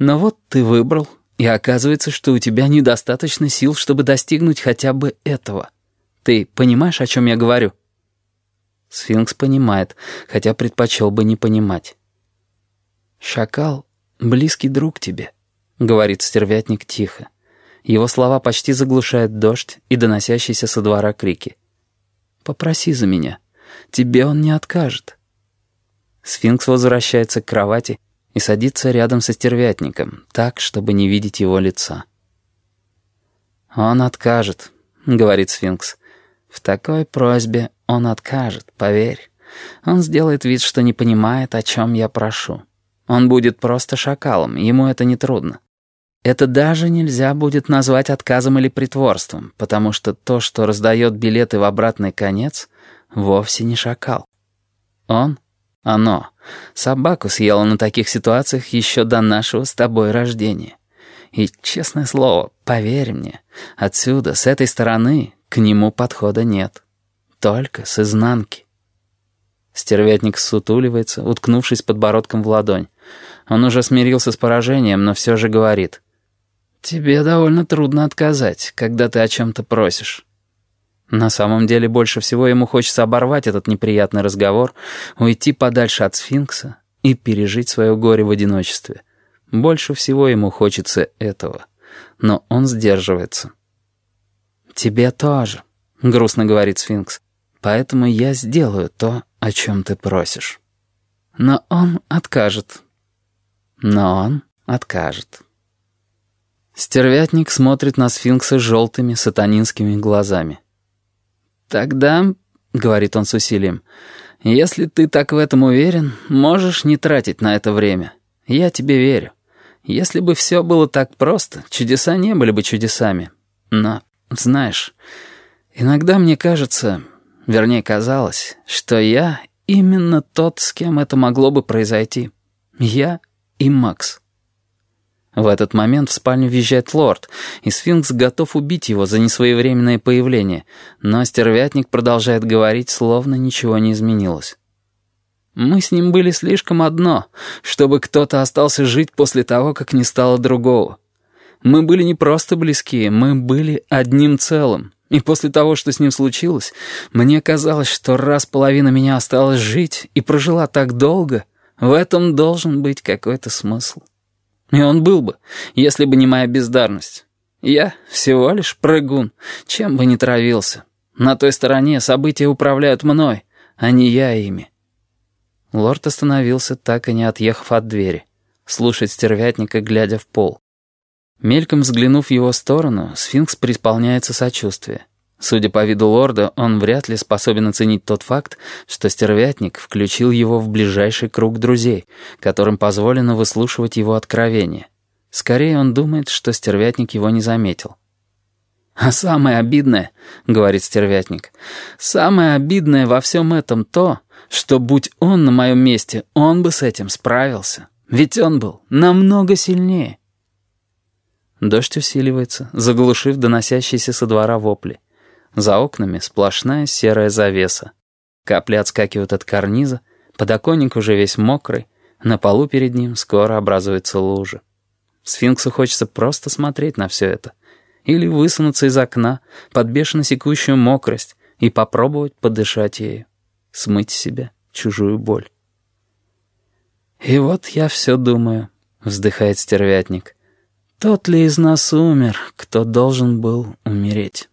Но вот ты выбрал, и оказывается, что у тебя недостаточно сил, чтобы достигнуть хотя бы этого. Ты понимаешь, о чем я говорю?» Сфинкс понимает, хотя предпочел бы не понимать. «Шакал — близкий друг тебе», — говорит стервятник тихо. Его слова почти заглушают дождь и доносящиеся со двора крики. «Попроси за меня. Тебе он не откажет». Сфинкс возвращается к кровати и садится рядом со стервятником, так, чтобы не видеть его лица. «Он откажет», — говорит сфинкс. «В такой просьбе он откажет, поверь. Он сделает вид, что не понимает, о чем я прошу. Он будет просто шакалом, ему это не трудно. Это даже нельзя будет назвать отказом или притворством, потому что то, что раздает билеты в обратный конец, вовсе не шакал. Он, оно, собаку съело на таких ситуациях еще до нашего с тобой рождения. И, честное слово, поверь мне, отсюда, с этой стороны, к нему подхода нет. Только с изнанки. Стервятник сутуливается, уткнувшись подбородком в ладонь. Он уже смирился с поражением, но все же говорит — «Тебе довольно трудно отказать, когда ты о чем-то просишь». На самом деле больше всего ему хочется оборвать этот неприятный разговор, уйти подальше от сфинкса и пережить свое горе в одиночестве. Больше всего ему хочется этого, но он сдерживается. «Тебе тоже», — грустно говорит сфинкс, «поэтому я сделаю то, о чем ты просишь». Но он откажет. Но он откажет. Стервятник смотрит на сфинкса желтыми сатанинскими глазами. «Тогда», — говорит он с усилием, — «если ты так в этом уверен, можешь не тратить на это время. Я тебе верю. Если бы все было так просто, чудеса не были бы чудесами. Но, знаешь, иногда мне кажется, вернее казалось, что я именно тот, с кем это могло бы произойти. Я и Макс». В этот момент в спальню въезжает лорд, и сфинкс готов убить его за несвоевременное появление, но стервятник продолжает говорить, словно ничего не изменилось. Мы с ним были слишком одно, чтобы кто-то остался жить после того, как не стало другого. Мы были не просто близки, мы были одним целым. И после того, что с ним случилось, мне казалось, что раз половина меня осталась жить и прожила так долго, в этом должен быть какой-то смысл. И он был бы, если бы не моя бездарность. Я всего лишь прыгун, чем бы ни травился. На той стороне события управляют мной, а не я ими. Лорд остановился, так и не отъехав от двери. Слушать стервятника, глядя в пол. Мельком взглянув в его сторону, сфинкс преисполняется сочувствия. Судя по виду лорда, он вряд ли способен оценить тот факт, что стервятник включил его в ближайший круг друзей, которым позволено выслушивать его откровения. Скорее, он думает, что стервятник его не заметил. «А самое обидное, — говорит стервятник, — самое обидное во всем этом то, что, будь он на моем месте, он бы с этим справился. Ведь он был намного сильнее». Дождь усиливается, заглушив доносящиеся со двора вопли. За окнами сплошная серая завеса. Капли отскакивают от карниза, подоконник уже весь мокрый, на полу перед ним скоро образуется лужа. Сфинксу хочется просто смотреть на все это. Или высунуться из окна под бешено секущую мокрость и попробовать подышать ею. Смыть с себя чужую боль. «И вот я все думаю», — вздыхает стервятник. «Тот ли из нас умер, кто должен был умереть?»